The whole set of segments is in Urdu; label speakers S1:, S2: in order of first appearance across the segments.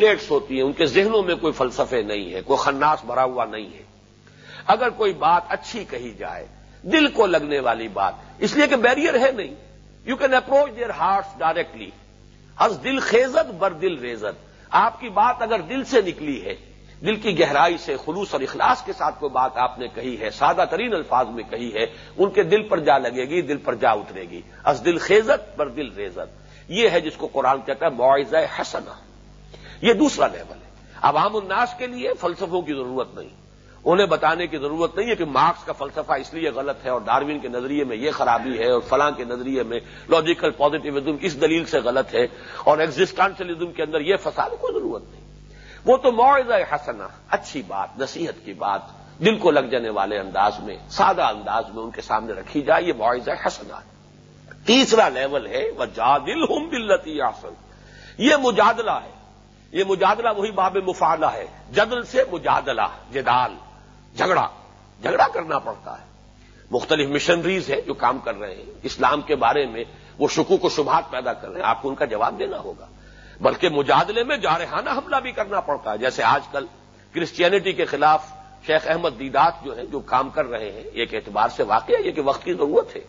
S1: سلیٹس ہوتی ہیں، ان کے ذہنوں میں کوئی فلسفے نہیں ہے کوئی خناس بھرا ہوا نہیں ہے۔ اگر کوئی بات اچھی کہی جائے، دل کو لگنے والی بات، اس لیے کہ بیریئر ہے نہیں۔ You can approach their heart directly از دل خیزت، بر دل ریزت۔ آپ کی بات اگر دل سے نکلی ہے، دل کی گہرائی سے خلوص اور اخلاص کے ساتھ کوئی بات آپ نے کہی ہے، سادہ ترین الفاظ میں کہی ہے، ان کے دل پر جا لگے گی، دل پر جا اترے گی۔ از دل خیزت، بر دل ریزت۔ یہ ہے جس کو قرآن کہتا ہے معاوضہ حسنا یہ دوسرا لیول ہے۔ عوام الناس کے لیے فلسفوں کی ضرورت نہیں۔ انہیں بتانے کی ضرورت نہیں ہے کہ مارکس کا فلسفہ اس لیے غلط ہے اور ڈاروین کے نظریے میں یہ خرابی ہے اور فلاں کے نظریے میں لاجیکل پازیٹیوزم اس دلیل سے غلط ہے اور ایگزٹانشلزم کے اندر یہ فساد کوئی ضرورت نہیں۔ وہ تو معاوضہ حسنا اچھی بات، نصیحت کی بات، دل کو لگ جانے والے انداز میں، سادہ انداز میں ان کے سامنے رکھی جائے، یہ معاوضہ حسنا تیسرا لیول ہے وہ جادل ہوں بلتی آسن یہ مجادلہ ہے۔ یہ مجادلہ وہی باب مفادہ ہے۔ جدل سے مجادلہ، جدال، جھگڑا۔ جھگڑا کرنا پڑتا ہے۔ مختلف مشنریز ہیں جو کام کر رہے ہیں۔ اسلام کے بارے میں وہ شکو کو شبہات پیدا کر رہے ہیں۔ آپ کو ان کا جواب دینا ہوگا۔ بلکہ مجادلے میں جارحانہ حملہ بھی کرنا پڑتا ہے۔ جیسے آج کل کرسچینٹی کے خلاف شیخ احمد دیدات جو ہیں، جو کام کر رہے ہیں، ایک اعتبار سے واقع ہے یہ کہ وقت کی ضرورت ہے۔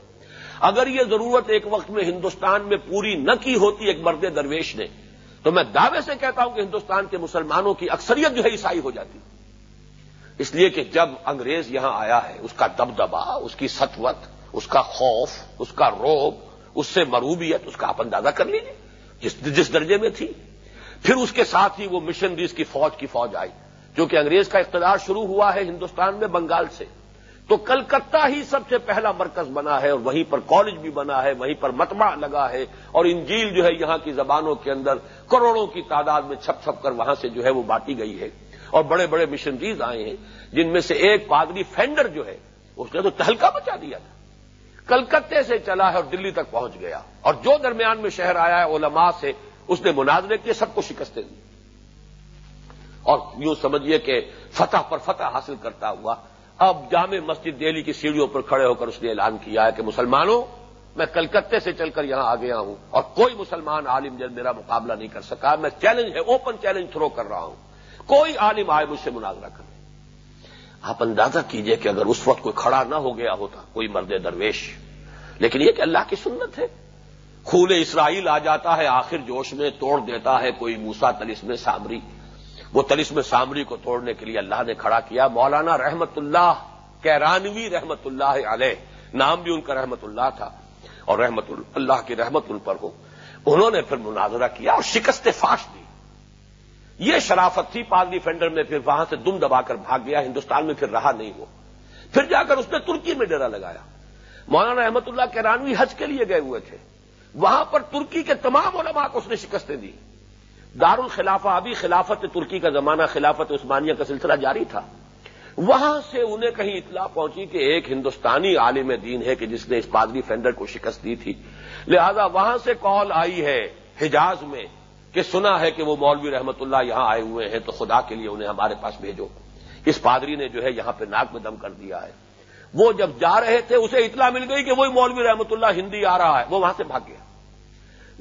S1: اگر یہ ضرورت ایک وقت میں ہندوستان میں پوری نہ کی ہوتی، ایک مرد درویش نے تو میں دعوے سے کہتا ہوں کہ ہندوستان کے مسلمانوں کی اکثریت جو ہے عیسائی ہو جاتی۔ اس لیے کہ جب انگریز یہاں آیا ہے، اس کا دبدبا اس کی سطوت، اس کا خوف، اس کا روب، اس سے مروبیت، اس کا آپ اندازہ کر لیجیے جس جس درجے میں تھی۔ پھر اس کے ساتھ ہی وہ مشنریز کی فوج کی فوج آئی۔ جو کہ انگریز کا اقتدار شروع ہوا ہے ہندوستان میں بنگال سے۔ تو کلکتہ ہی سب سے پہلا مرکز بنا ہے اور وہیں پر کالج بھی بنا ہے، وہیں پر متبع لگا ہے اور انجیل جو ہے یہاں کی زبانوں کے اندر کروڑوں کی تعداد میں چھپ چھپ کر وہاں سے جو ہے وہ بانٹی گئی ہے اور بڑے بڑے مشنریز آئے ہیں، جن میں سے ایک پادری فینڈر جو ہے، اس نے تو تہلکا بچا دیا تھا۔ کلکتے سے چلا ہے اور دلی تک پہنچ گیا۔ اور جو درمیان میں شہر آیا ہے، علماء سے اس نے مناظرے کیے، سب کو شکستیں دی۔ اور یوں سمجھیے کہ فتح پر فتح حاصل کرتا ہوا اب جامع مسجد دہلی کی سیڑھیوں پر کھڑے ہو کر اس نے اعلان کیا ہے کہ مسلمانوں، میں کلکتے سے چل کر یہاں آ گیا ہوں اور کوئی مسلمان عالم جل میرا مقابلہ نہیں کر سکا، میں چیلنج ہے اوپن چیلنج تھرو کر رہا ہوں۔ کوئی عالم آئے مجھ سے مناظرہ کرے۔ آپ اندازہ کیجیے کہ اگر اس وقت کوئی کھڑا نہ ہو گیا ہوتا، کوئی مرد درویش۔ لیکن یہ کہ اللہ کی سنت ہے۔ خون اسرائیل آ جاتا ہے، آخر جوش میں توڑ دیتا ہے کوئی موسا تلسم سامری وہ تلسم سامری کو توڑنے کے لیے اللہ نے کھڑا کیا، مولانا رحمت اللہ، کیرانوی رحمت اللہ علیہ، نام بھی ان کا رحمت اللہ تھا، اور رحمت اللہ کی رحمت ان پر ہو۔ انہوں نے پھر مناظرہ کیا اور شکست فاش دی۔ یہ شرافت تھی پادری فینڈر میں، پھر وہاں سے دم دبا کر بھاگ گیا، ہندوستان میں پھر رہا نہیں وہ۔ پھر جا کر اس نے ترکی میں ڈیرا لگایا۔ مولانا احمد اللہ کیرانوی حج کے لیے گئے ہوئے تھے۔ وہاں پر ترکی کے تمام علماء کو اس نے شکستیں دی دار الخلافہ ابھی خلافت ترکی کا زمانہ خلافت عثمانیہ کا سلسلہ جاری تھا۔ وہاں سے انہیں کہیں اطلاع پہنچی کہ ایک ہندوستانی عالم دین ہے کہ جس نے اس پادری فینڈر کو شکست دی تھی۔ لہذا وہاں سے کال آئی ہے حجاز میں کہ سنا ہے کہ وہ مولوی رحمت اللہ یہاں آئے ہوئے ہیں تو خدا کے لیے انہیں ہمارے پاس بھیجو۔ اس پادری نے جو ہے یہاں پہ ناک میں دم کر دیا ہے۔ وہ جب جا رہے تھے اسے اطلاع مل گئی کہ وہی مولوی رحمت اللہ ہندی آ رہا ہے۔ وہ وہاں سے بھاگ گیا۔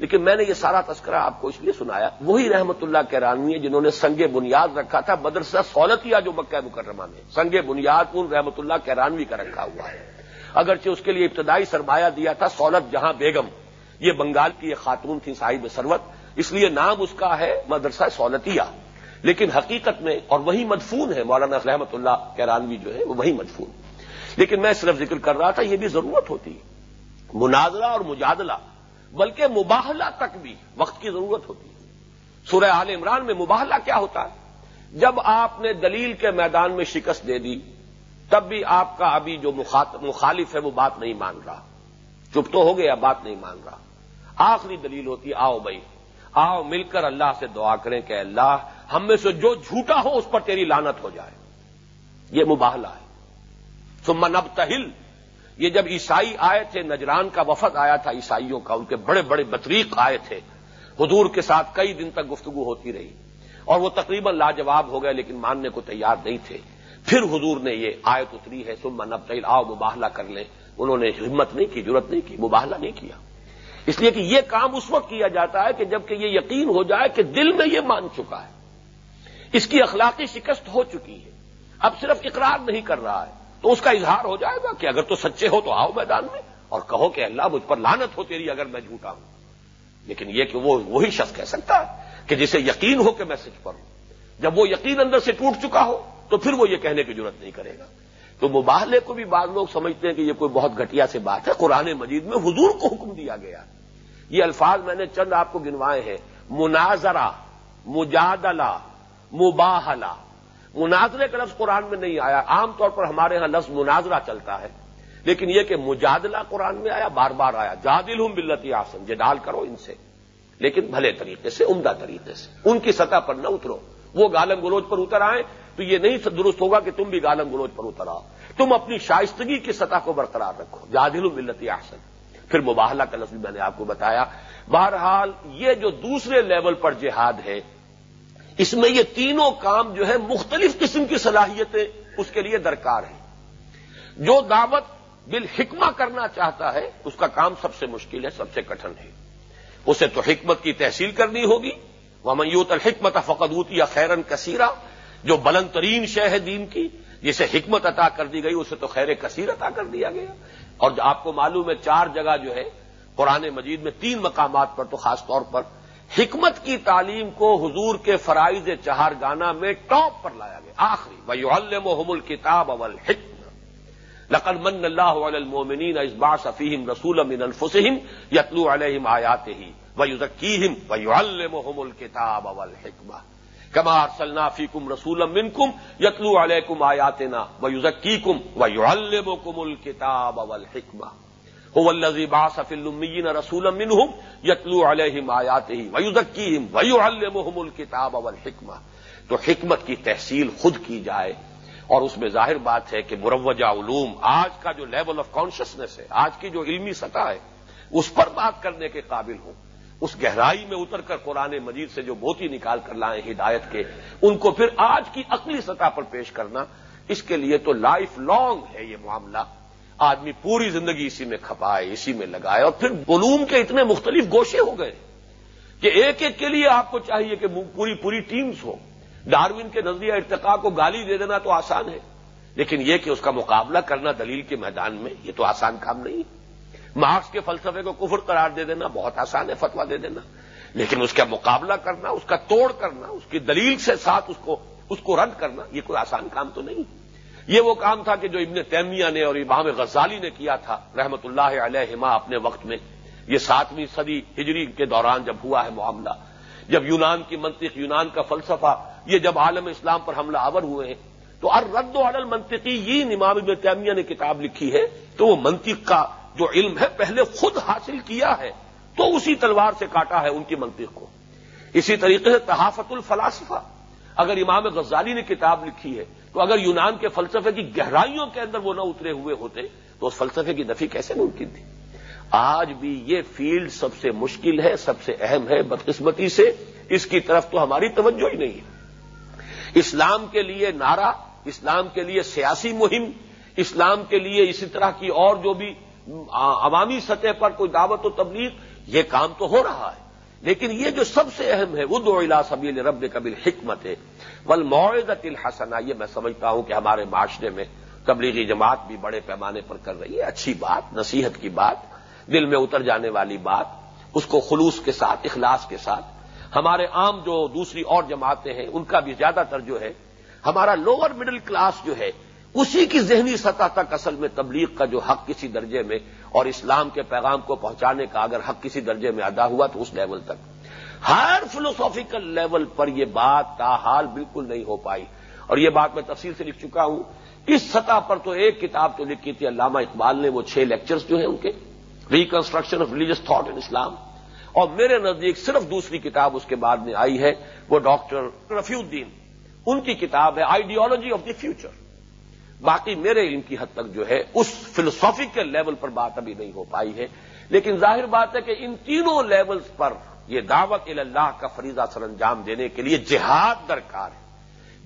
S1: لیکن میں نے یہ سارا تذکرہ آپ کو اس لیے سنایا، وہی رحمت اللہ کے رانوی جنہوں نے سنگ بنیاد رکھا تھا، مدرسہ سولتیا جو مکہ مکرمہ میں، سنگ بنیاد ان رحمت اللہ کے رانوی کا رکھا ہوا ہے۔ اگرچہ اس کے لیے ابتدائی سرمایہ دیا تھا سولت جہاں بیگم، یہ بنگال کی ایک خاتون تھی صاحب سروت، اس لیے نام اس کا ہے مدرسہ سولتیا لیکن حقیقت میں، اور وہی مدفون ہے مولانا رحمت اللہ کیرانوی جو ہے وہ وہی مدفون۔ لیکن میں صرف ذکر کر رہا تھا، یہ بھی ضرورت ہوتی۔ ہے مناظرہ اور مجادلہ بلکہ مباہلہ تک بھی وقت کی ضرورت ہوتی ہے۔ سورہ عال عمران میں مباہلہ کیا ہوتا ہے؟ جب آپ نے دلیل کے میدان میں شکست دے دی، تب بھی آپ کا ابھی جو مخالف ہے وہ بات نہیں مان رہا۔ چپ تو ہو گیا، بات نہیں مان رہا۔ آخری دلیل ہوتی، آؤ بھائی، آؤ مل کر اللہ سے دعا کریں کہ اللہ ہم میں سے جو جھوٹا ہو اس پر تیری لانت ہو جائے۔ یہ مباہلہ ہے۔ سمن اب تہل یہ جب عیسائی آئے تھے، نجران کا وفد آیا تھا عیسائیوں کا، ان کے بڑے بڑے بطریق آئے تھے۔ حضور کے ساتھ کئی دن تک گفتگو ہوتی رہی اور وہ تقریباً لاجواب ہو گئے لیکن ماننے کو تیار نہیں تھے۔ پھر حضور نے یہ آیت اتری ہے سم نب تہل آؤ مباہلہ کر لیں۔ انہوں نے ہمت نہیں کی ضرورت نہیں کی، مباہلہ نہیں کیا۔ اس لیے کہ یہ کام اس وقت کیا جاتا ہے کہ جبکہ یہ یقین ہو جائے کہ دل میں یہ مان چکا ہے۔ اس کی اخلاقی شکست ہو چکی ہے۔ اب صرف اقرار نہیں کر رہا ہے۔ تو اس کا اظہار ہو جائے گا کہ اگر تو سچے ہو تو آؤ میدان میں اور کہو کہ اللہ مجھ پر لانت ہو تیری اگر میں جھوٹا ہوں۔ لیکن یہ کہ وہ وہی شخص کہہ سکتا ہے کہ جسے یقین ہو کہ میں سچ پر ہوں۔ جب وہ یقین اندر سے ٹوٹ چکا ہو تو پھر وہ یہ کہنے کی ضرورت نہیں کرے گا۔ تو مباہلے کو بھی بعض لوگ سمجھتے ہیں کہ یہ کوئی بہت گھٹیا سے بات ہے۔ قرآن مجید میں حضور کو حکم دیا گیا۔ یہ الفاظ میں نے چند آپ کو گنوائے ہیں۔ مناظرہ، مجادلہ مباہلا مناظرے کا لفظ قرآن میں نہیں آیا عام طور پر ہمارے ہاں لفظ مناظرہ چلتا ہے لیکن یہ کہ مجادلہ قرآن میں آیا بار بار آیا جادل ہوں بلتی آسن جدال کرو ان سے لیکن بھلے طریقے سے عمدہ طریقے سے ان کی سطح پر نہ اترو وہ گالم گلوچ پر اتر آئے تو یہ نہیں درست ہوگا کہ تم بھی گالم گلوچ پر اتر آؤ تم اپنی شائستگی کی سطح کو برقرار رکھو جادل بلتی آسن پھر مباہلہ کا لفظ میں نے آپ کو بتایا بہرحال یہ جو دوسرے لیول پر جہاد ہے اس میں یہ تینوں کام جو ہے مختلف قسم کی صلاحیتیں اس کے لیے درکار ہیں۔ جو دعوت بالحکمہ کرنا چاہتا ہے، اس کا کام سب سے مشکل ہے، سب سے کٹن ہے۔ اسے تو حکمت کی تحصیل کرنی ہوگی۔ وہ میوت الحکمت فقدوت یا خیرن کثیرہ جو بلند ترین شہ ہے دین کی، جسے حکمت عطا کر دی گئی، اسے تو خیر کثیر عطا کر دیا گیا۔ اور آپ کو معلوم ہے، چار جگہ جو ہے، قرآن مجید میں تین مقامات پر تو خاص طور پر حکمت کی تعلیم کو حضور کے فرائض چہار گانا میں ٹاپ پر لایا گیا۔ آخری وہ الم الکتاب اول حکم لقل من اللہ المومنین ازبا صفیم رسول من الفسم یتلو علیہم آیات ہی ویزکیم ویعلمہم الکتاب والحکمہ کما ارسلنا فیکم رسول منکم یتلو علیکم آیاتنا ویزکیکم ویعلمکم الکتاب والحکمہ هو الذي بعث في الاميين رسولا منهم يتلو عليهم آياته ويزكيهم ويعلمهم الكتاب والحکمہ تو حکمت کی تحصیل خود کی جائے۔ اور اس میں ظاہر بات ہے کہ مروجہ علوم آج کا جو لیول آف کانشیسنیس ہے، آج کی جو علمی سطح ہے، اس پر بات کرنے کے قابل ہوں۔ اس گہرائی میں اتر کر قرآن مجید سے جو موتی نکال کر لائیں ہدایت کے، ان کو پھر آج کی عقلی سطح پر پیش کرنا۔ اس کے لیے تو لائف لانگ ہے یہ معاملہ۔ آدمی پوری زندگی اسی میں کھپائے، اسی میں لگائے، اور پھر علوم کے اتنے مختلف گوشے ہو گئے کہ ایک ایک کے لیے آپ کو چاہیے کہ پوری پوری ٹیمز ہوں۔ ڈاروین کے نظریہ ارتقا کو گالی دے دینا تو آسان ہے، لیکن یہ کہ اس کا مقابلہ کرنا دلیل کے میدان میں، یہ تو آسان کام نہیں۔ مارکس کے فلسفے کو کفر قرار دے دینا بہت آسان ہے فتوا دے دینا۔ لیکن اس کا مقابلہ کرنا، اس کا توڑ کرنا، اس کی دلیل سے ساتھ اس کو اس کو رد کرنا، یہ کوئی آسان کام تو نہیں۔ یہ وہ کام تھا کہ جو ابن تیمیہ نے اور امام غزالی نے کیا تھا، رحمت اللہ علیہ اپنے وقت میں۔ یہ ساتویں صدی ہجری کے دوران جب ہوا ہے معاملہ، جب یونان کی منطق، یونان کا فلسفہ، یہ جب عالم اسلام پر حملہ آور ہوئے ہیں، تو ار رد و عدل منطقی یہ امام ابن تیمیہ نے کتاب لکھی ہے، تو وہ منطق کا جو علم ہے پہلے خود حاصل کیا ہے، تو اسی تلوار سے کاٹا ہے ان کی منطق کو۔ اسی طریقے سے تحافت الفلاسفہ۔ اگر امام غزالی نے کتاب لکھی ہے تو اگر یونان کے فلسفے کی گہرائیوں کے اندر وہ نہ اترے ہوئے ہوتے، تو اس فلسفے کی نفی کیسے ممکن تھی؟ آج بھی یہ فیلڈ سب سے مشکل ہے، سب سے اہم ہے، بدقسمتی سے، اس کی طرف تو ہماری توجہ ہی نہیں ہے۔ اسلام کے لیے نعرہ، اسلام کے لیے سیاسی مہم، اسلام کے لیے اسی طرح کی اور جو بھی عوامی سطح پر کوئی دعوت و تبلیغ، یہ کام تو ہو رہا ہے۔ لیکن یہ جو سب سے اہم ہے وہ دو الا سبیل رب قبل حکمت ہے۔ ول معدت الحسن یہ میں سمجھتا ہوں کہ ہمارے معاشرے میں تبلیغی جماعت بھی بڑے پیمانے پر کر رہی ہے، اچھی بات، نصیحت کی بات، دل میں اتر جانے والی بات، اس کو خلوص کے ساتھ، اخلاص کے ساتھ۔ ہمارے عام جو دوسری اور جماعتیں ہیں، ان کا بھی زیادہ تر جو ہے، ہمارا لوور مڈل کلاس جو ہے، اسی کی ذہنی سطح تک اصل میں تبلیغ کا جو حق کسی درجے میں اور اسلام کے پیغام کو پہنچانے کا اگر حق کسی درجے میں ادا ہوا تو اس لیول تک۔ ہر فلوسافیکل لیول پر یہ بات تاحال بالکل نہیں ہو پائی۔ اور یہ بات میں تفصیل سے لکھ چکا ہوں۔ اس سطح پر تو ایک کتاب تو لکھی تھی علامہ اقبال نے، وہ چھ لیکچرز جو ہیں ان کے۔ Reconstruction of religious thought in Islam اور میرے نزدیک صرف دوسری کتاب اس کے بعد میں آئی ہے، وہ ڈاکٹر رفیع الدین ان کی کتاب ہے آئیڈیالوجی آف دی فیوچر باقی میرے علم کی حد تک جو ہے، اس فلسافیکل لیول پر بات ابھی نہیں ہو پائی ہے۔ لیکن ظاہر بات ہے کہ ان تینوں لیولز پر یہ دعوت اللہ کا فریضہ سر انجام دینے کے لیے جہاد درکار ہے۔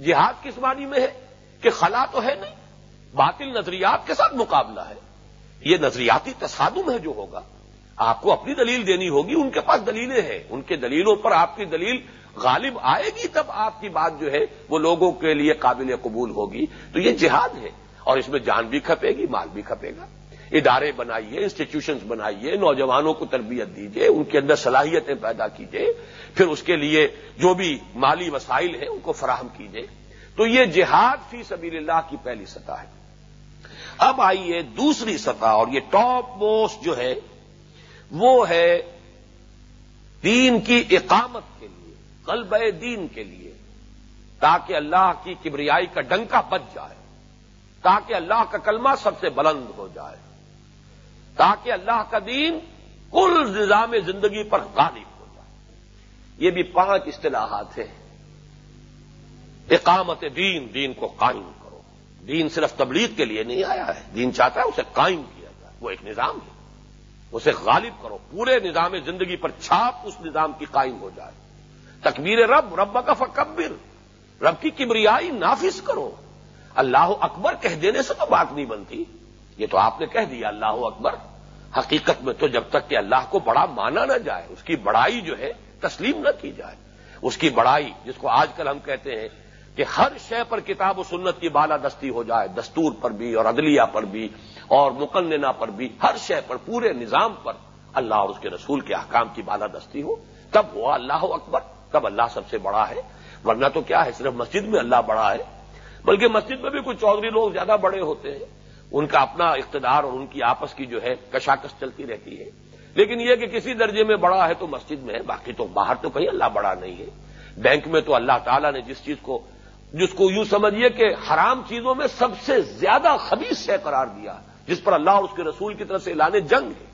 S1: جہاد کس معنی میں ہے؟ کہ خلا تو ہے نہیں، باطل نظریات کے ساتھ مقابلہ ہے۔ یہ نظریاتی تصادم ہے جو ہوگا۔ آپ کو اپنی دلیل دینی ہوگی، ان کے پاس دلیلیں ہیں۔ ان کے دلیلوں پر آپ کی دلیل غالب آئے گی تب آپ کی بات جو ہے وہ لوگوں کے لیے قابل قبول ہوگی۔ تو یہ جہاد ہے اور اس میں جان بھی کھپے گی، مال بھی کھپے گا۔ ادارے بنائیے انسٹیٹیوشنز بنائیے، نوجوانوں کو تربیت دیجیے ان کے اندر صلاحیتیں پیدا کیجیے پھر اس کے لیے جو بھی مالی وسائل ہیں ان کو فراہم کیجیے تو یہ جہاد فی سبیل اللہ کی پہلی سطح ہے۔ اب آئیے دوسری سطح، اور یہ ٹاپ موسٹ جو ہے، وہ ہے دین کی اقامت کے لیے، قلب دین کے لیے، تاکہ اللہ کی کبریائی کا ڈنکا بچ جائے، تاکہ اللہ کا کلمہ سب سے بلند ہو جائے۔ تاکہ اللہ کا دین کل نظام زندگی پر غالب ہو جائے۔ یہ بھی پانچ اصطلاحات ہیں۔ اقامت دین دین کو قائم کرو۔ دین صرف تبلیغ کے لیے نہیں آیا ہے۔ دین چاہتا ہے اسے قائم کیا جائے۔ وہ ایک نظام ہے۔ اسے غالب کرو۔ پورے نظام زندگی پر چھاپ اس نظام کی قائم ہو جائے۔ تکبیر رب رب کا فکبر۔ رب کی کبریائی نافذ کرو۔ اللہ اکبر کہہ دینے سے تو بات نہیں بنتی۔ یہ تو آپ نے کہہ دیا، اللہ اکبر۔ حقیقت میں تو جب تک کہ اللہ کو بڑا مانا نہ جائے، اس کی بڑائی جو ہے، تسلیم نہ کی جائے۔ اس کی بڑائی، جس کو آج کل ہم کہتے ہیں کہ ہر شے پر کتاب و سنت کی بالادستی ہو جائے، دستور پر بھی اور عدلیہ پر بھی اور مقننہ پر بھی، ہر شے پر، پورے نظام پر اللہ اور اس کے رسول کے احکام کی بالادستی ہو، تب وہ اللہ اکبر، تب اللہ سب سے بڑا ہے۔ ورنہ تو کیا ہے، صرف مسجد میں اللہ بڑا ہے، بلکہ مسجد میں بھی کچھ چودھری لوگ زیادہ بڑے ہوتے ہیں۔ ان کا اپنا اقتدار اور ان کی آپس کی جو ہے کشاکش چلتی رہتی ہے۔ لیکن یہ کہ کسی درجے میں بڑا ہے تو مسجد میں ہے، باقی تو باہر تو کہیں اللہ بڑا نہیں ہے۔ بینک میں تو اللہ تعالیٰ نے جس چیز کو، جس کو یوں سمجھیے کہ حرام چیزوں میں سب سے زیادہ خبیص سے قرار دیا، جس پر اللہ اور اس کے رسول کی طرف سے اعلان جنگ ہے۔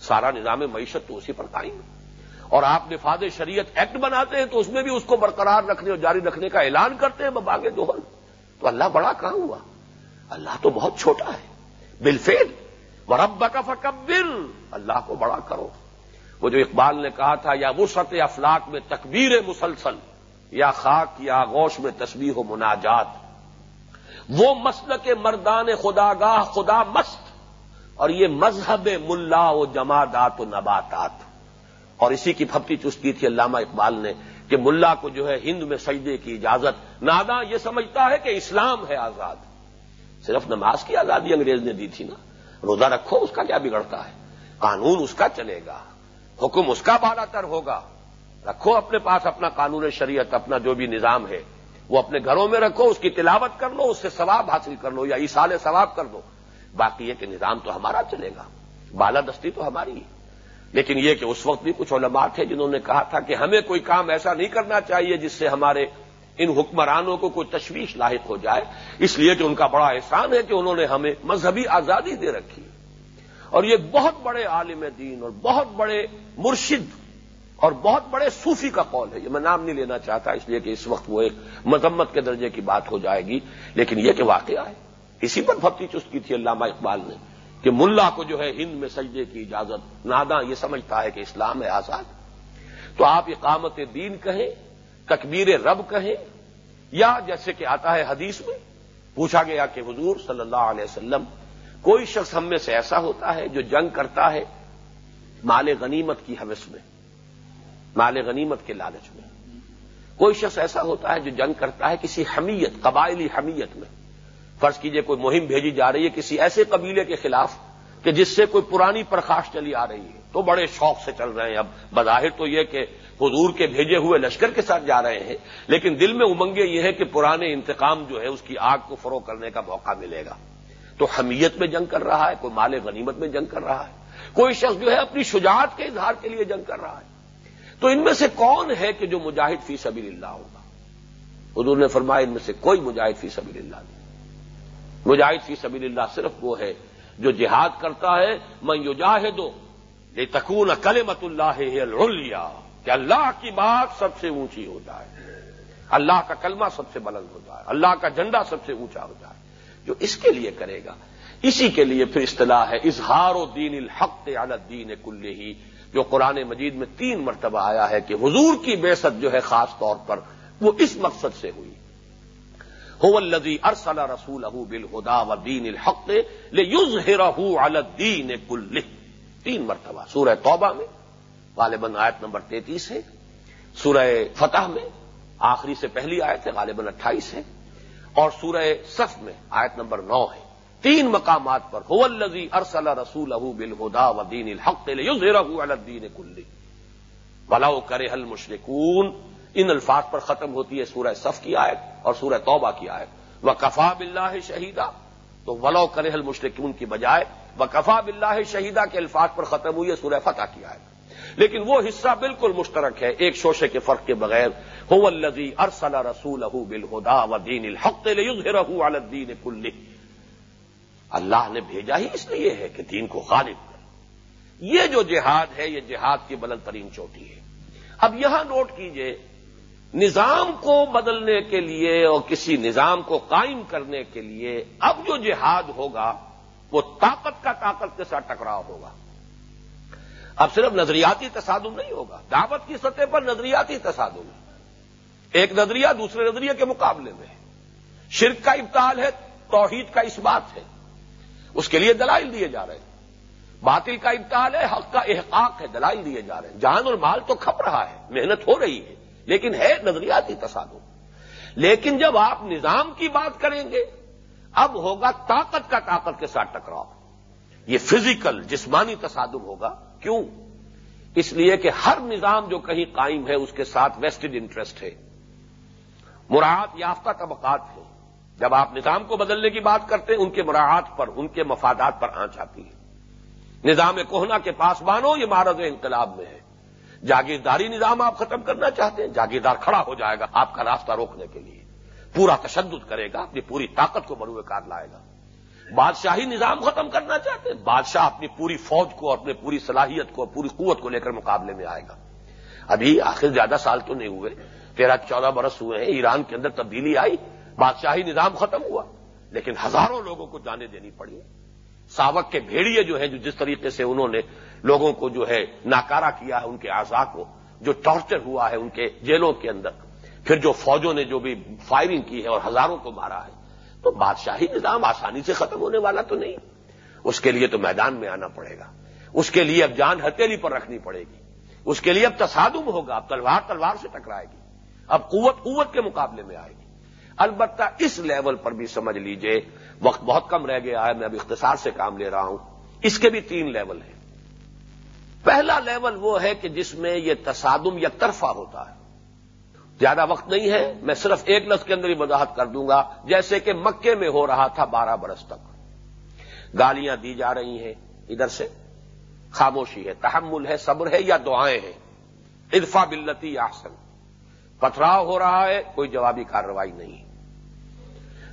S1: سارا نظام معیشت تو اسی پر قائم ہے۔ اور آپ نفاذ شریعت ایکٹ بناتے ہیں تو اس میں بھی اس کو برقرار رکھنے اور جاری رکھنے کا اعلان کرتے ہیں باغ دوہن تو اللہ بڑا کہاں ہوا؟ اللہ تو بہت چھوٹا ہے۔ بالفیل مربع کا فکبر اللہ کو بڑا کرو۔ وہ جو اقبال نے کہا تھا، یا وسط افلاق میں تکبیر مسلسل، یا خاک یا گوش میں تصویر و مناجات۔ وہ مسل کے مردان خدا گاہ خدا مست۔ اور یہ مذہب ملا و جمادات و نباتات۔ اور اسی کی پھپتی چستی تھی علامہ اقبال نے کہ ملا کو جو ہے ہند میں سجدے کی اجازت۔ نادا یہ سمجھتا ہے کہ اسلام ہے آزاد۔ صرف نماز کی آزادی انگریز نے دی تھی نا۔ روزہ رکھو، اس کا کیا بگڑتا ہے؟ قانون اس کا چلے گا۔ حکم اس کا بالا تر ہوگا۔ رکھو اپنے پاس اپنا قانون شریعت، اپنا جو بھی نظام ہے۔ وہ اپنے گھروں میں رکھو، اس کی تلاوت کر لو، اس سے ثواب حاصل کر لو یا ایسال ثواب کر دو۔ باقی یہ کہ نظام تو ہمارا چلے گا۔ بالادستی تو ہماری۔ ہے لیکن یہ کہ اس وقت بھی کچھ علماء تھے جنہوں نے کہا تھا کہ ہمیں کوئی کام ایسا نہیں کرنا چاہیے جس سے ہمارے ان حکمرانوں کو کوئی تشویش لاحق ہو جائے، اس لیے کہ ان کا بڑا احسان ہے کہ انہوں نے ہمیں مذہبی آزادی دے رکھی اور یہ بہت بڑے عالم دین اور بہت بڑے مرشد اور بہت بڑے صوفی کا قول ہے۔ یہ میں نام نہیں لینا چاہتا، اس لیے کہ اس وقت وہ ایک مذمت کے درجے کی بات ہو جائے گی۔ لیکن یہ کہ واقعہ ہے، اسی پر بھپتی چست کی تھی علامہ اقبال نے کہ ملا کو جو ہے ہند میں سجدے کی اجازت نادا یہ سمجھتا ہے کہ اسلام ہے آزاد۔ تو آپ اقامت دین کہیں تکبیر رب کہیں، یا جیسے کہ آتا ہے حدیث میں، پوچھا گیا کہ حضور صلی اللہ علیہ وسلم، کوئی شخص ہم میں سے ایسا ہوتا ہے جو جنگ کرتا ہے مال غنیمت کی حوث میں، مال غنیمت کے لالچ میں؟ کوئی شخص ایسا ہوتا ہے جو جنگ کرتا ہے کسی حمیت، قبائلی حمیت میں؟ فرض کیجیے کوئی مہم بھیجی جا رہی ہے کسی ایسے قبیلے کے خلاف کہ جس سے کوئی پرانی پرخاش چلی آ رہی ہے۔ تو بڑے شوق سے چل رہے ہیں۔ اب بظاہر تو یہ کہ حضور کے بھیجے ہوئے لشکر کے ساتھ جا رہے ہیں، لیکن دل میں امنگے یہ ہے کہ پرانے انتقام جو ہے، اس کی آگ کو فروغ کرنے کا موقع ملے گا۔ تو حمیت میں جنگ کر رہا ہے، کوئی مال غنیمت میں جنگ کر رہا ہے، کوئی شخص جو ہے اپنی شجاعت کے اظہار کے لیے جنگ کر رہا ہے۔ تو ان میں سے کون ہے کہ جو مجاہد فی سبیل اللہ ہوگا؟ حضور نے فرمایا، ان میں سے کوئی مجاہد فی سبیل اللہ نہیں۔ مجاہد فی سبیل اللہ صرف وہ ہے جو جہاد کرتا ہے میں یو دو یہ تکون کلمت اللہ کہ اللہ کی بات سب سے اونچی ہو جائے۔ اللہ کا کلمہ سب سے بلند ہو جائے، اللہ کا جھنڈا سب سے اونچا ہو جائے۔ جو اس کے لیے کرے گا، اسی کے لیے پھر اصطلاح ہے، اظہار و دین الحق الدین کل ہی جو قرآن مجید میں تین مرتبہ آیا ہے کہ حضور کی بےست جو ہے خاص طور پر وہ اس مقصد سے ہوئی۔ ہو الزی ارسل رسول اہ بل ہدا و دین الحق لے یوز الدین کل تین مرتبہ، سورہ توبہ میں، غالباً آیت نمبر تینتیس ہے، سورہ فتح میں، آخری سے پہلی آیت ہے، غالباً اٹھائیس ہے، اور سورہ صف میں آیت نمبر نو ہے۔ تین مقامات پر ہو الزی ارسل رسول بل ہدا و دین الحق الدین کلی۔ بلاؤ کرے حل مشرقون ان الفاظ پر ختم ہوتی ہے سورہ صف کی آیت اور سورہ توبہ کی آیت۔ وہ کفا بلّہ شہیدہ تو ولو کرے حل مشرقون کی بجائے وہ کفا بلّہ شہیدہ کے الفاظ پر ختم ہوئی ہے، سورہ فتح کی آیت لیکن وہ حصہ بالکل مشترک ہے، ایک شوشے کے فرق کے بغیر۔ ہو الزی ارسل رسول بل ہدا و دین الحق الدین کلی اللہ نے بھیجا ہی اس لیے ہے کہ دین کو غالب کر۔ یہ جو جہاد ہے، یہ جہاد کی بلند ترین چوٹی ہے۔ اب یہاں نوٹ کیجیے، نظام کو بدلنے کے لیے اور کسی نظام کو قائم کرنے کے لیے اب جو جہاد ہوگا وہ طاقت کا طاقت کے ساتھ ٹکراؤ ہوگا۔ اب صرف نظریاتی تصادم نہیں ہوگا، دعوت کی سطح پر نظریاتی تصادم۔ ایک نظریہ دوسرے نظریے کے مقابلے میں۔ شرک کا ابتال ہے، توحید کا اس بات ہے۔ اس کے لیے دلائل دیے جا رہے ہیں۔ باطل کا ابتال ہے، حق کا احقاق ہے، دلائل دیے جا رہے ہیں۔ جان اور مال تو کھپ رہا ہے، محنت ہو رہی ہے، لیکن ہے نظریاتی تصادم۔ لیکن جب آپ نظام کی بات کریں گے اب ہوگا طاقت کا طاقت کے ساتھ ٹکراؤ۔ یہ فزیکل جسمانی تصادم ہوگا۔ کیوں؟ اس لیے کہ ہر نظام جو کہیں قائم ہے، اس کے ساتھ ویسٹڈ انٹرسٹ ہے۔ مراعات یافتہ طبقات ہیں۔ جب آپ نظام کو بدلنے کی بات کرتے ہیں، ان کے مراعات پر، ان کے مفادات پر آنچ آتی ہے۔ نظام کوہنا کے پاس بانو، یہ مہارت انقلاب میں ہے۔ جاگیرداری نظام آپ ختم کرنا چاہتے ہیں، جاگیردار کھڑا ہو جائے گا آپ کا راستہ روکنے کے لیے۔ پورا تشدد کرے گا، اپنی پوری طاقت کو بروئے کار لائے گا۔ بادشاہی نظام ختم کرنا چاہتے ہیں بادشاہ اپنی پوری فوج کو اپنی پوری صلاحیت کو پوری قوت کو لے کر مقابلے میں آئے گا۔ ابھی آخر زیادہ سال تو نہیں ہوئے، تیرہ چودہ برس ہوئے ہیں، ایران کے اندر تبدیلی آئی، بادشاہی نظام ختم ہوا۔ لیکن ہزاروں لوگوں کو جانے دینی پڑی۔ ساوک کے بھیڑیے جو ہیں، جو جس طریقے سے انہوں نے لوگوں کو جو ہے ناکارا کیا ہے، ان کے اعضاء کو، جو ٹارچر ہوا ہے ان کے جیلوں کے اندر پھر جو فوجوں نے جو بھی فائرنگ کی ہے اور ہزاروں کو مارا ہے، تو بادشاہی نظام آسانی سے ختم ہونے والا تو نہیں۔ اس کے لیے تو میدان میں آنا پڑے گا۔ اس کے لیے اب جان ہتھیلی پر رکھنی پڑے گی۔ اس کے لیے اب تصادم ہوگا، اب تلوار تلوار سے ٹکرائے گی۔ اب قوت قوت کے مقابلے میں آئے گی۔ البتہ اس لیول پر بھی سمجھ لیجیے، وقت بہت کم رہ گیا ہے، میں اب اختصار سے کام لے رہا ہوں۔ اس کے بھی تین لیول ہیں۔ پہلا لیول وہ ہے کہ جس میں یہ تصادم یک طرفہ ہوتا ہے۔ زیادہ وقت نہیں ہے، میں صرف ایک لفظ کے اندر ہی وضاحت کر دوں گا، جیسے کہ مکے میں ہو رہا تھا بارہ برس تک۔ گالیاں دی جا رہی ہیں ادھر سے۔ خاموشی ہے، تحمل ہے، صبر ہے یا دعائیں ہیں؟ ارفا بلتی آسن پتھراؤ ہو رہا ہے، کوئی جوابی کارروائی نہیں۔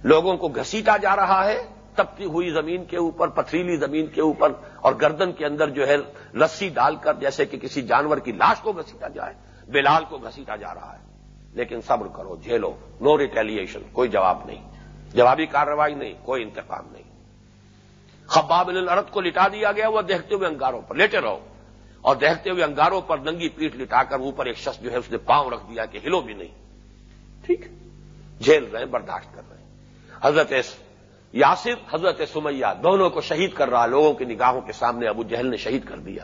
S1: لوگوں کو گھسیٹا جا رہا ہے، تپتی ہوئی زمین کے اوپر، پتھریلی زمین کے اوپر، اور گردن کے اندر جو ہے رسی ڈال کر، جیسے کہ کسی جانور کی لاش کو گھسیٹا جائے، بلال کو گھسیٹا جا رہا ہے۔ لیکن صبر کرو، جھیلو نو ریٹیلیشن کوئی جواب نہیں۔ جوابی کارروائی نہیں، کوئی انتقام نہیں۔ خباب الرت کو لٹا دیا گیا، وہ دیکھتے ہوئے انگاروں پر لیٹے رہو۔ اور دیکھتے ہوئے انگاروں پر ننگی پیٹ لٹا کر اوپر ایک شخص جو ہے، اس نے پاؤں رکھ دیا کہ ہلو بھی نہیں۔ ٹھیک۔ جھیل رہے ہیں برداشت کر رہے۔ ہیں حضرت یاسر، حضرت سمیہ دونوں کو شہید کر رہا، لوگوں کی نگاہوں کے سامنے ابو جہل نے شہید کر دیا۔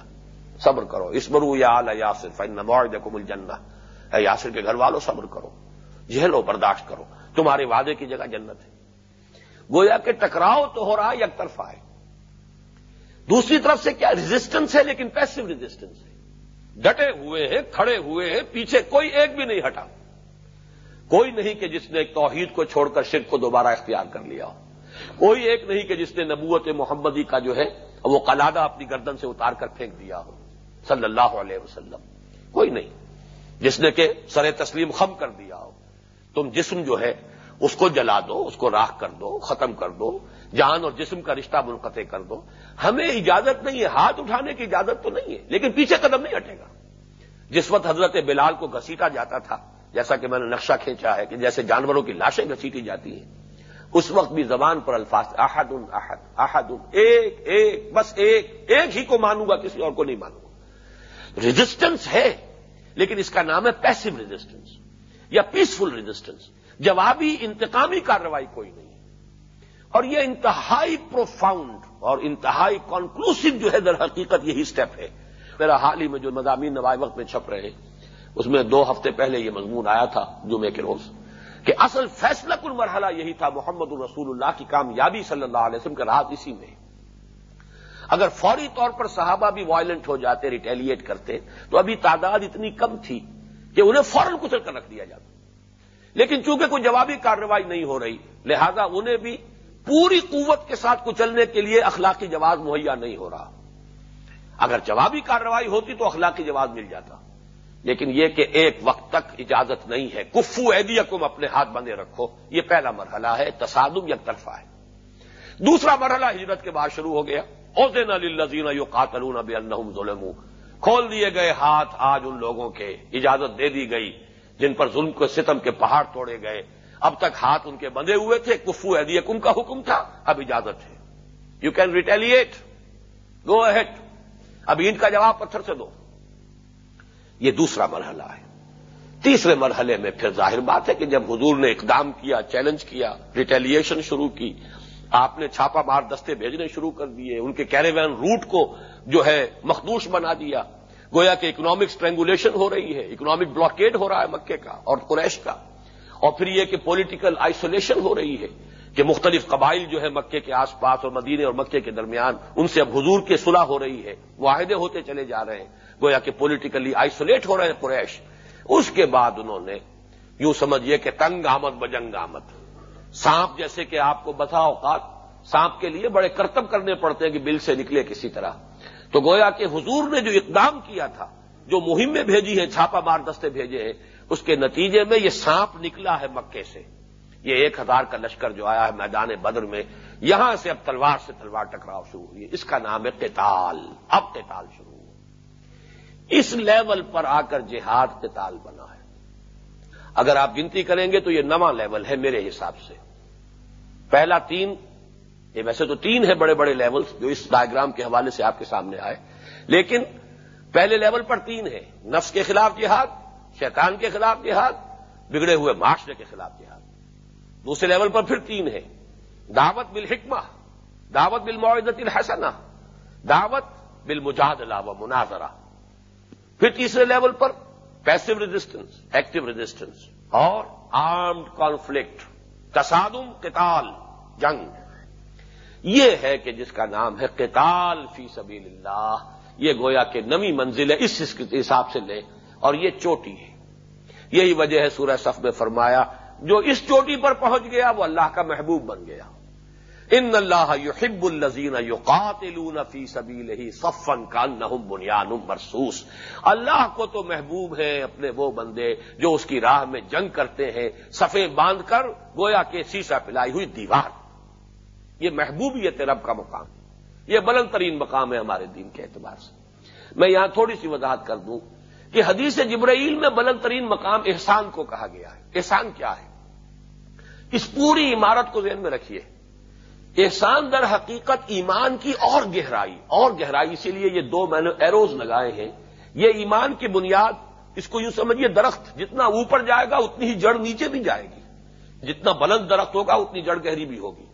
S1: صبر کرو، اسمرو یا یاسر فن موڑ الجنہ۔ اے یاسر کے گھر والوں، صبر کرو جھیلو برداشت کرو، تمہارے وعدے کی جگہ جنت ہے۔ گویا کہ ٹکراؤ تو ہو رہا یک طرفہ ہے۔ دوسری طرف سے کیا ریزسٹنس ہے، لیکن پیسو ریزسٹنس ہے۔ ڈٹے ہوئے ہیں، کھڑے ہوئے ہیں، پیچھے کوئی ایک بھی نہیں ہٹا۔ کوئی نہیں کہ جس نے توحید کو چھوڑ کر شرک کو دوبارہ اختیار کر لیا ہو۔ کوئی ایک نہیں کہ جس نے نبوت محمدی کا جو ہے، وہ قلادہ اپنی گردن سے اتار کر پھینک دیا ہو۔ صلی اللہ علیہ وسلم۔ کوئی نہیں۔ جس نے کہ سر تسلیم خم کر دیا ہو۔ تم جسم جو ہے، اس کو جلا دو، اس کو راہ کر دو، ختم کر دو، جان اور جسم کا رشتہ منقطع کر دو۔ ہمیں اجازت نہیں ہے، ہاتھ اٹھانے کی اجازت تو نہیں ہے، لیکن پیچھے قدم نہیں ہٹے گا۔ جس وقت حضرت بلال کو گھسیٹا جاتا تھا، جیسا کہ میں نے نقشہ کھینچا ہے کہ جیسے جانوروں کی لاشیں گھسیٹی جاتی ہیں، اس وقت بھی زبان پر الفاظ احد ان احد احد ان ایک ایک، بس ایک ایک ہی کو مانوں گا، کسی اور کو نہیں مانوں گا۔ ریزسٹنس ہے۔ لیکن اس کا نام ہے پیسو ریزسٹنس یا پیسفل ریزسٹنس جوابی انتقامی کارروائی کوئی نہیں اور یہ انتہائی پروفاؤنڈ اور انتہائی کنکلوسو جو ہے در حقیقت یہی سٹیپ ہے۔ میرا حال ہی میں جو مضامین نوائے وقت میں چھپ رہے ہیں، اس میں دو ہفتے پہلے یہ مضمون آیا تھا جمعے کے روز کہ اصل فیصلہ کل مرحلہ یہی تھا، محمد الرسول اللہ کی کامیابی صلی اللہ علیہ وسلم کا راز اسی میں۔ اگر فوری طور پر صحابہ بھی وائلنٹ ہو جاتے ریٹیلیٹ کرتے، تو ابھی تعداد اتنی کم تھی کہ انہیں فوراً کچل کر رکھ دیا جاتا۔ لیکن چونکہ کوئی جوابی کارروائی نہیں ہو رہی، لہذا انہیں بھی پوری قوت کے ساتھ کچلنے کے لیے اخلاقی جواز مہیا نہیں ہو رہا۔ اگر جوابی کارروائی ہوتی تو اخلاقی جواز مل جاتا۔ لیکن یہ کہ ایک وقت تک اجازت نہیں ہے، کفو ایدیکم اپنے ہاتھ بندے رکھو، یہ پہلا مرحلہ ہے، تصادم یک طرفہ ہے۔ دوسرا مرحلہ ہجرت کے بعد شروع ہو گیا۔ اوزین علی یو قاتلون اب ظلم کھول دیے گئے ہاتھ آج ان لوگوں کے، اجازت دے دی گئی، جن پر ظلم کو ستم کے پہاڑ توڑے گئے۔ اب تک ہاتھ ان کے بندے ہوئے تھے، کفو ایدیکم کا حکم تھا، اب اجازت ہے۔ You can retaliate go ahead اب اینٹ کا جواب پتھر سے دو۔ یہ دوسرا مرحلہ ہے۔ تیسرے مرحلے میں پھر ظاہر بات ہے کہ جب حضور نے اقدام کیا چیلنج کیا ریٹیلیشن شروع کی آپ نے چھاپا مار دستے بھیجنے شروع کر دیے، ان کے کیریوین روٹ کو جو ہے مخدوش بنا دیا۔ گویا کہ اکنامک اسٹرینگولیشن ہو رہی ہے اکنامک بلاکیڈ ہو رہا ہے مکے کا اور قریش کا۔ اور پھر یہ کہ پولیٹیکل آئسولیشن ہو رہی ہے کہ مختلف قبائل جو ہے مکے کے آس پاس اور مدینے اور مکے کے درمیان، ان سے اب حضور کی صلح ہو رہی ہے معاہدے ہوتے چلے جا رہے ہیں۔ گویا کہ پولیٹیکلی آئسولیٹ ہو رہے ہیں قریش۔ اس کے بعد انہوں نے یوں سمجھیے کہ تنگ آمد بجنگ آمد۔ سانپ جیسے کہ آپ کو بتا اوقات سانپ کے لیے بڑے کرتب کرنے پڑتے ہیں کہ بل سے نکلے کسی طرح۔ تو گویا کہ حضور نے جو اقدام کیا تھا، جو مہمیں بھیجی ہیں چھاپا مار دستے بھیجے ہیں، اس کے نتیجے میں یہ سانپ نکلا ہے مکے سے۔ یہ ایک ہزار کا لشکر جو آیا ہے میدان بدر میں، یہاں سے اب تلوار سے تلوار ٹکراؤ شروع ہوئی۔ اس کا نام ہے قتال۔ اب قتال شروع ہو اس لیول پر آ کر جہاد قتال بنا ہے۔ اگر آپ گنتی کریں گے تو یہ نواں لیول ہے میرے حساب سے۔ پہلا تین، یہ ویسے تو تین ہے بڑے بڑے لیولز جو اس ڈائگرام کے حوالے سے آپ کے سامنے آئے، لیکن پہلے لیول پر تین ہے نفس کے خلاف جہاد، شیطان کے خلاف جہاد، بگڑے ہوئے معاشرے کے خلاف جہاد۔ دوسرے لیول پر پھر تین ہے دعوت بالحکمہ، دعوت بالمعدت الحسنہ، دعوت بالمجادلہ و مناظرہ۔ پھر تیسرے لیول پر پیسو ریزسٹنس ایکٹیو ریزسٹنس اور آرمڈ کانفلکٹ تصادم قتال جنگ یہ ہے کہ جس کا نام ہے قتال فی سبیل اللہ یہ گویا کہ نمی منزل ہے، اس حساب سے لے، اور یہ چوٹی ہے. یہی وجہ ہے سورہ صف میں فرمایا، جو اس چوٹی پر پہنچ گیا، وہ اللہ کا محبوب بن گیا. ان اللہ یحب الزین یو قاتل فی سبیل ہی صفن کا نہم بنیاد مرسوس اللہ کو تو محبوب ہے اپنے وہ بندے جو اس کی راہ میں جنگ کرتے ہیں، صفے باندھ کر گویا کے سیسا پلائی ہوئی دیوار۔ یہ محبوبیت رب کا مقام یہ بلند ترین مقام ہے ہمارے دین کے اعتبار سے۔ میں یہاں تھوڑی سی وضاحت کر دوں کہ حدیث جبرائیل میں بلند ترین مقام احسان کو کہا گیا ہے۔ احسان کیا ہے؟ اس پوری عمارت کو ذہن میں رکھیے۔ احسان در حقیقت ایمان کی اور گہرائی اور گہرائی، اسی لیے یہ دو میں نے ایروز لگائے ہیں۔ یہ ایمان کی بنیاد، اس کو یوں سمجھیے، درخت۔ جتنا اوپر جائے گا، اتنی ہی جڑ نیچے بھی جائے گی۔ جتنا بلند درخت ہوگا، اتنی جڑ گہری بھی ہوگی۔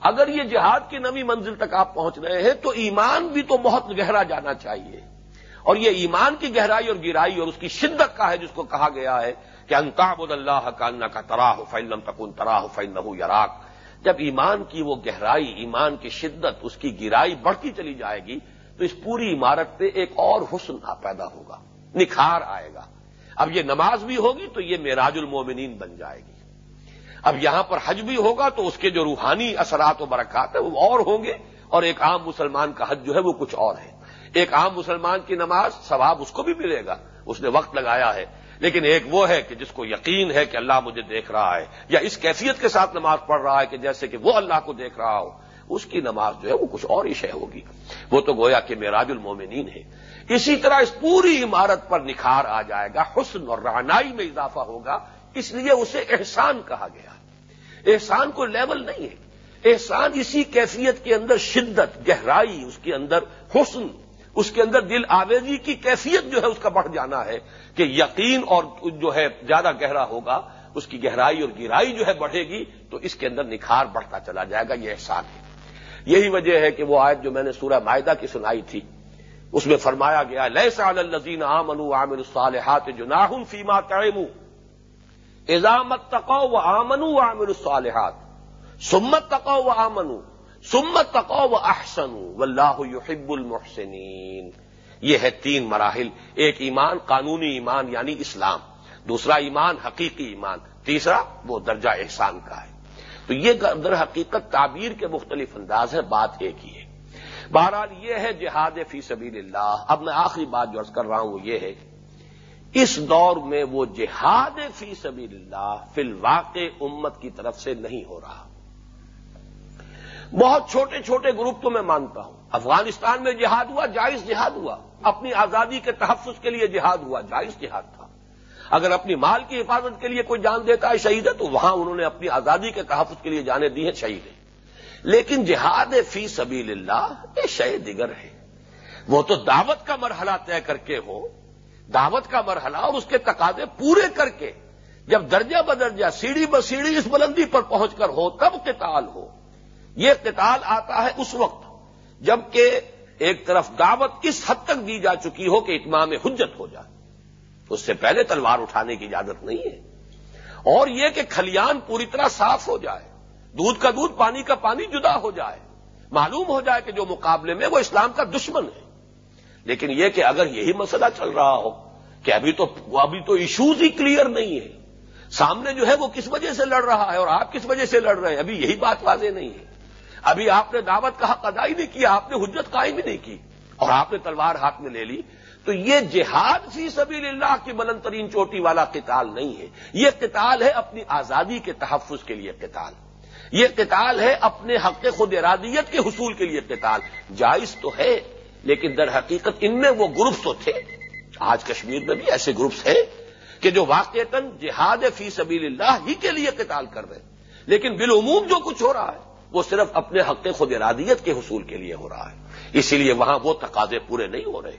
S1: اگر یہ جہاد کی نوی منزل تک آپ پہنچ رہے ہیں، تو ایمان بھی تو بہت گہرا جانا چاہیے۔ اور یہ ایمان کی گہرائی اور گہرائی اور اس کی شدت کا ہے، جس کو کہا گیا ہے کہ انتاب اللہ کا کا تراہ فیلم تکن تراہ فیل یراک۔ جب ایمان کی وہ گہرائی، ایمان کی شدت، اس کی گرائی بڑھتی چلی جائے گی، تو اس پوری عمارت پہ ایک اور حسن پیدا ہوگا، نکھار آئے گا۔ اب یہ نماز بھی ہوگی تو یہ میراج المومنین بن جائے گی۔ اب یہاں پر حج بھی ہوگا تو اس کے جو روحانی اثرات و برکات ہیں وہ اور ہوں گے اور ایک عام مسلمان کا حج جو ہے وہ کچھ اور ہے۔ ایک عام مسلمان کی نماز ثواب اس کو بھی ملے گا۔ اس نے وقت لگایا ہے لیکن ایک وہ ہے کہ جس کو یقین ہے کہ اللہ مجھے دیکھ رہا ہے، یا اس کیفیت کے ساتھ نماز پڑھ رہا ہے کہ جیسے کہ وہ اللہ کو دیکھ رہا ہو، اس کی نماز جو ہے وہ کچھ اور ہی شے ہوگی۔ وہ تو گویا کہ میراج المومنین ہے۔ اسی طرح اس پوری عمارت پر نکھار آ جائے گا، حسن اور رانائی میں اضافہ ہوگا، اس لیے اسے احسان کہا گیا۔ احسان کو لیول نہیں ہے۔ احسان اسی کیفیت کے اندر شدت، گہرائی، اس کے اندر حسن اس کے اندر دل آویزی کی کیفیت جو ہے اس کا بڑھ جانا ہے کہ یقین اور جو ہے زیادہ گہرا ہوگا، اس کی گہرائی اور گہرائی جو ہے بڑھے گی تو اس کے اندر نکھار بڑھتا چلا جائے گا، یہ احسان ہے۔ یہی وجہ ہے کہ وہ آیت جو میں نے سورہ معاہدہ کی سنائی تھی، اس میں فرمایا گیا لیے سال الزین عامن عامر الصالحات جناح فیما تعم ایزامت تقو و آمن عامر الصالحات سمت تقو و آمن سمت تقو و احسن اللہ یحب المحسنین۔ یہ ہے تین مراحل، ایک ایمان، قانونی ایمان یعنی اسلام، دوسرا ایمان، حقیقی ایمان، تیسرا وہ درجہ احسان کا ہے۔ تو یہ در حقیقت تعبیر کے مختلف انداز ہے بات ایک ہی ہے۔ بہرحال یہ ہے جہاد فی سبیل اللہ۔ اب میں آخری بات جو عرض کر رہا ہوں وہ یہ ہے، اس دور میں وہ جہاد فی سبیل اللہ فی الواقع امت کی طرف سے نہیں ہو رہا۔ بہت چھوٹے چھوٹے گروپ تو میں مانتا ہوں۔ افغانستان میں جہاد ہوا، جائز جہاد ہوا۔ اپنی آزادی کے تحفظ کے لیے جہاد ہوا، جائز جہاد تھا۔ اگر اپنی مال کی حفاظت کے لیے کوئی جان دیتا ہے شہید ہے، تو وہاں انہوں نے اپنی آزادی کے تحفظ کے لیے جانے دی ہیں شہید ہے لیکن جہاد فی سبیل اللہ یہ شہ دیگر ہے۔ وہ تو دعوت کا مرحلہ طے کر کے ہو، دعوت کا مرحلہ اور اس کے تقاضے پورے کر کے، جب درجہ بدرجہ سیڑھی بسیڑھی اس بلندی پر پہنچ کر ہو، تب قتال ہو۔ یہ قتال آتا ہے اس وقت، جبکہ ایک طرف دعوت اس حد تک دی جا چکی ہو کہ اتمام حجت ہو جائے۔ اس سے پہلے تلوار اٹھانے کی اجازت نہیں ہے۔ اور یہ کہ کھلیان پوری طرح صاف ہو جائے، دودھ کا دودھ، پانی کا پانی جدا ہو جائے۔ معلوم ہو جائے کہ جو مقابلے میں وہ اسلام کا دشمن ہے۔ لیکن یہ کہ اگر یہی مسئلہ چل رہا ہو کہ ابھی تو ابھی تو ایشوز ہی کلیئر نہیں ہے سامنے جو ہے وہ کس وجہ سے لڑ رہا ہے اور آپ کس وجہ سے لڑ رہے ہیں؟ ابھی یہی بات واضح نہیں ہے۔ ابھی آپ نے دعوت کا حق ادا ہی نہیں کیا، آپ نے حجت قائم ہی نہیں کی اور آپ نے تلوار ہاتھ میں لے لی۔ تو یہ جہاد فی سبیل اللہ کی بلند ترین چوٹی والا قتال نہیں ہے۔ یہ قتال ہے اپنی آزادی کے تحفظ کے لیے قتال۔ یہ قتال ہے اپنے حق خود ارادیت کے حصول کے لیے قتال۔ جائز تو ہے، لیکن در حقیقت ان میں وہ گروپس تو تھے۔ آج کشمیر میں بھی ایسے گروپس ہیں کہ جو واقع جہاد فی سبیل اللہ ہی کے لیے قتال کر رہے ہیں۔ لیکن بالعموم جو کچھ ہو رہا ہے وہ صرف اپنے حق خود ارادیت کے حصول کے لیے ہو رہا ہے۔ اسی لیے وہاں وہ تقاضے پورے نہیں ہو رہے۔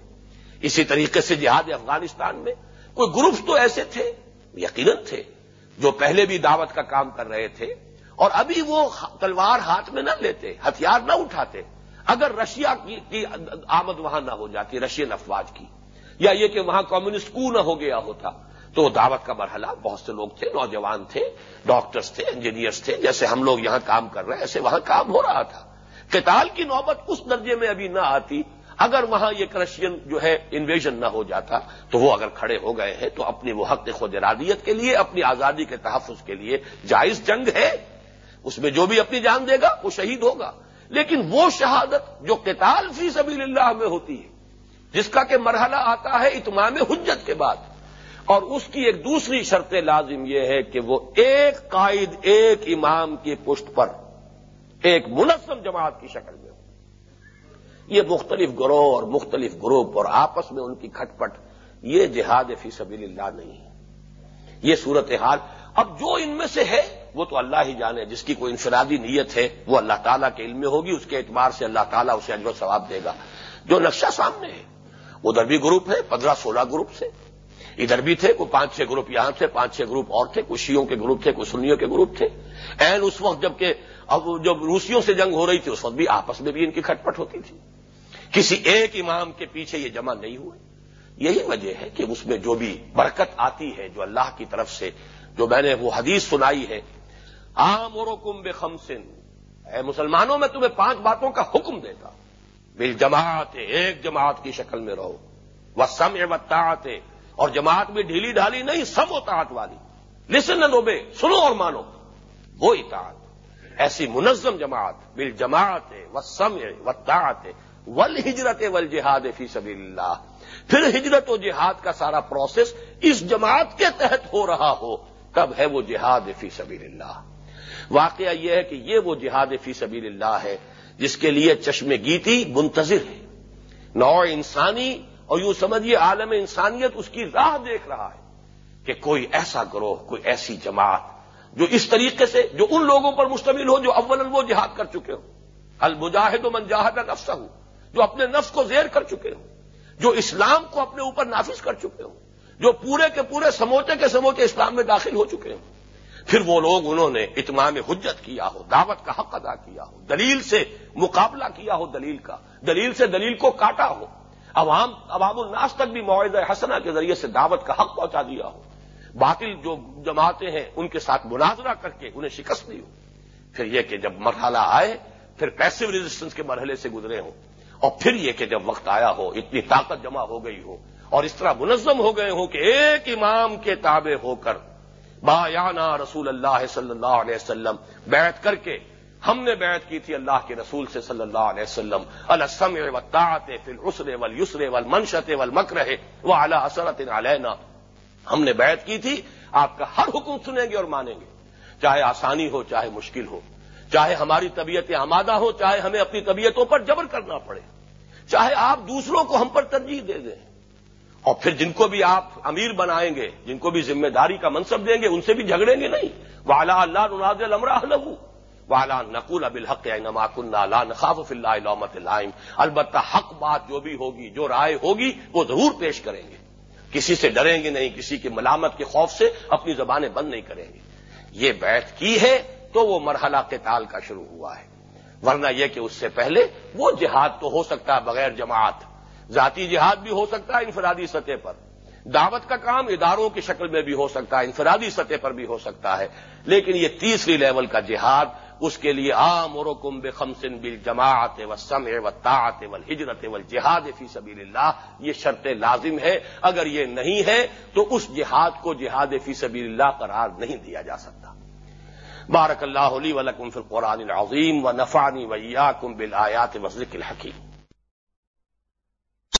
S1: اسی طریقے سے جہاد افغانستان میں کوئی گروپس تو ایسے تھے، یقیناً تھے، جو پہلے بھی دعوت کا کام کر رہے تھے اور ابھی وہ تلوار ہاتھ میں نہ لیتے، ہتھیار نہ اٹھاتے۔ اگر رشیا کی آمد وہاں نہ ہو جاتی، رشین افواج کی، یا یہ کہ وہاں کمیونسٹ کو نہ ہو گیا ہوتا تو دعوت کا مرحلہ بہت سے لوگ تھے، نوجوان تھے، ڈاکٹرز تھے انجینئرس تھے، جیسے ہم لوگ یہاں کام کر رہے ہیں، ایسے وہاں کام ہو رہا تھا۔ قتال کی نوبت اس درجے میں ابھی نہ آتی۔ اگر وہاں یہ کرشین جو ہے انویژن نہ ہو جاتا، تو وہ اگر کھڑے ہو گئے ہیں، تو اپنی وہ حق خود ارادیت کے لیے، اپنی آزادی کے تحفظ کے لیے جائز جنگ ہے۔ اس میں جو بھی اپنی جان دے گا، وہ شہید ہوگا۔ لیکن وہ شہادت جو قتال فی سبیل اللہ میں ہوتی ہے، جس کا کہ مرحلہ آتا ہے اتمام حجت کے بعد اور اس کی ایک دوسری شرط لازم یہ ہے کہ وہ ایک قائد، ایک امام کی پشت پر، ایک منظم جماعت کی شکل میں ہو۔ یہ مختلف گروہ اور مختلف گروپ اور آپس میں ان کی کھٹ پٹ، یہ جہاد فی سبیل اللہ نہیں۔ ہے یہ صورتحال، اب جو ان میں سے ہے، وہ تو اللہ ہی جانے، جس کی کوئی انفرادی نیت ہے، وہ اللہ تعالیٰ کے علم میں ہوگی، اس کے اعتبار سے اللہ تعالیٰ اسے اجر ثواب دے گا۔ جو نقشہ سامنے ہے ادھر بھی گروپ ہے، پندرہ سولہ گروپ سے۔ ادھر بھی تھے، کوئی پانچ چھ گروپ یہاں تھے، پانچ چھ گروپ اور تھے کچھ شیوں کے گروپ تھے کچھ سنیوں کے گروپ تھے۔ این اس وقت جبکہ اب جب روسیوں سے جنگ ہو رہی تھی، اس وقت بھی آپس میں بھی ان کی کھٹپٹ ہوتی تھی۔ کسی ایک امام کے پیچھے یہ جمع نہیں ہوئے۔ یہی وجہ ہے کہ اس میں جو بھی برکت آتی ہے، جو اللہ کی طرف سے جو میں نے وہ حدیث سنائی ہے عام اور کم بے خمسن اے مسلمانوں، میں تمہیں پانچ باتوں کا حکم دیتا بل جماعت، ایک جماعت کی شکل میں رہو۔ وہ سم احمد اور جماعت بھی ڈھیلی ڈھالی نہیں سم و والی۔ لسن نہ بے سنو اور مانو۔ وہ اطاعت۔ ایسی منظم جماعت بل جماعت و سم و تعت ول ہجرت ول جہاد فی سبیل اللہ پھر ہجرت و جہاد کا سارا پروسیس اس جماعت کے تحت ہو رہا ہو، تب ہے وہ جہاد فی سبیل اللہ واقعہ یہ ہے کہ یہ وہ جہاد فی سبیل اللہ ہے، جس کے لیے چشم گیتی منتظر ہے نو انسانی اور یوں سمجھیے عالم انسانیت اس کی راہ دیکھ رہا ہے کہ کوئی ایسا گروہ، کوئی ایسی جماعت جو اس طریقے سے، جو ان لوگوں پر مشتمل ہو جو اول وہ جہاد کر چکے ہوں۔ المجاہد و منجاہد نفس ہوں جو اپنے نفس کو زیر کر چکے ہوں، جو اسلام کو اپنے اوپر نافذ کر چکے ہوں، جو پورے کے پورے سموچے کے سموچے اسلام میں داخل ہو چکے ہوں۔ پھر وہ لوگ انہوں نے اتمام حجت کیا ہو، دعوت کا حق ادا کیا ہو، دلیل سے مقابلہ کیا ہو دلیل کا، دلیل سے دلیل کو کاٹا ہو۔ عوام عوام الناس تک بھی معاہدہ حسنہ کے ذریعے سے دعوت کا حق پہنچا دیا ہو۔ باطل جو جماعتیں ہیں، ان کے ساتھ مناظرہ کر کے انہیں شکست دی ہو۔ پھر یہ کہ جب مرحلہ آئے، پھر پیسو ریزسٹنس کے مرحلے سے گزرے ہوں۔ اور پھر یہ کہ جب وقت آیا ہو، اتنی طاقت جمع ہو گئی ہو۔ اور اس طرح منظم ہو گئے ہوں کہ ایک امام کے تابع ہو کر با رسول اللہ صلی اللہ علیہ وسلم بیعت کر کے ہم نے بیعت کی تھی اللہ کے رسول سے صلی اللہ علیہ وسلم السم و طاعت فل اسرے ول یسرے ول منشت ول مکر وہ اعلیٰ اثرت علینا۔ ہم نے بیعت کی تھی، آپ کا ہر حکم سنیں گے اور مانیں گے۔ چاہے آسانی ہو، چاہے مشکل ہو، چاہے ہماری طبیعتیں آمادہ ہو، چاہے ہمیں اپنی طبیعتوں پر جبر کرنا پڑے۔ چاہے آپ دوسروں کو ہم پر ترجیح دے دیں۔ اور پھر جن کو بھی آپ امیر بنائیں گے، جن کو بھی ذمہ داری کا منصب دیں گے، ان سے بھی جھگڑیں گے نہیں۔ والا اللہ ناز المراہ لہو والا نقول اب الحق نماکن اللہ نخاف اللہ علامت الائم البتہ حق بات جو بھی ہوگی، جو رائے ہوگی، وہ ضرور پیش کریں گے۔ کسی سے ڈریں گے نہیں، کسی کی ملامت کے خوف سے اپنی زبانیں بند نہیں کریں گے۔ یہ بیعت کی ہے تو وہ مرحلہ قتال کا شروع ہوا ہے۔ ورنہ یہ کہ اس سے پہلے وہ جہاد تو ہو سکتا ہے بغیر جماعت۔ ذاتی جہاد بھی ہو سکتا ہے انفرادی سطح پر۔ دعوت کا کام اداروں کی شکل میں بھی ہو سکتا ہے، انفرادی سطح پر بھی ہو سکتا ہے۔ لیکن یہ تیسری لیول کا جہاد اس کے لیے عام اور کم بے خمسن بل جماعت و سم و طاعت و ہجرت و جہاد فی سبیل اللہ، یہ شرط لازم ہے اگر یہ نہیں ہے تو اس جہاد کو جہاد فی سبیل اللہ قرار نہیں دیا جا سکتا۔ بارک اللہ علی ولکم فی القرآن العظیم و نفانی ویا کم بل آیات وزق الحکیم۔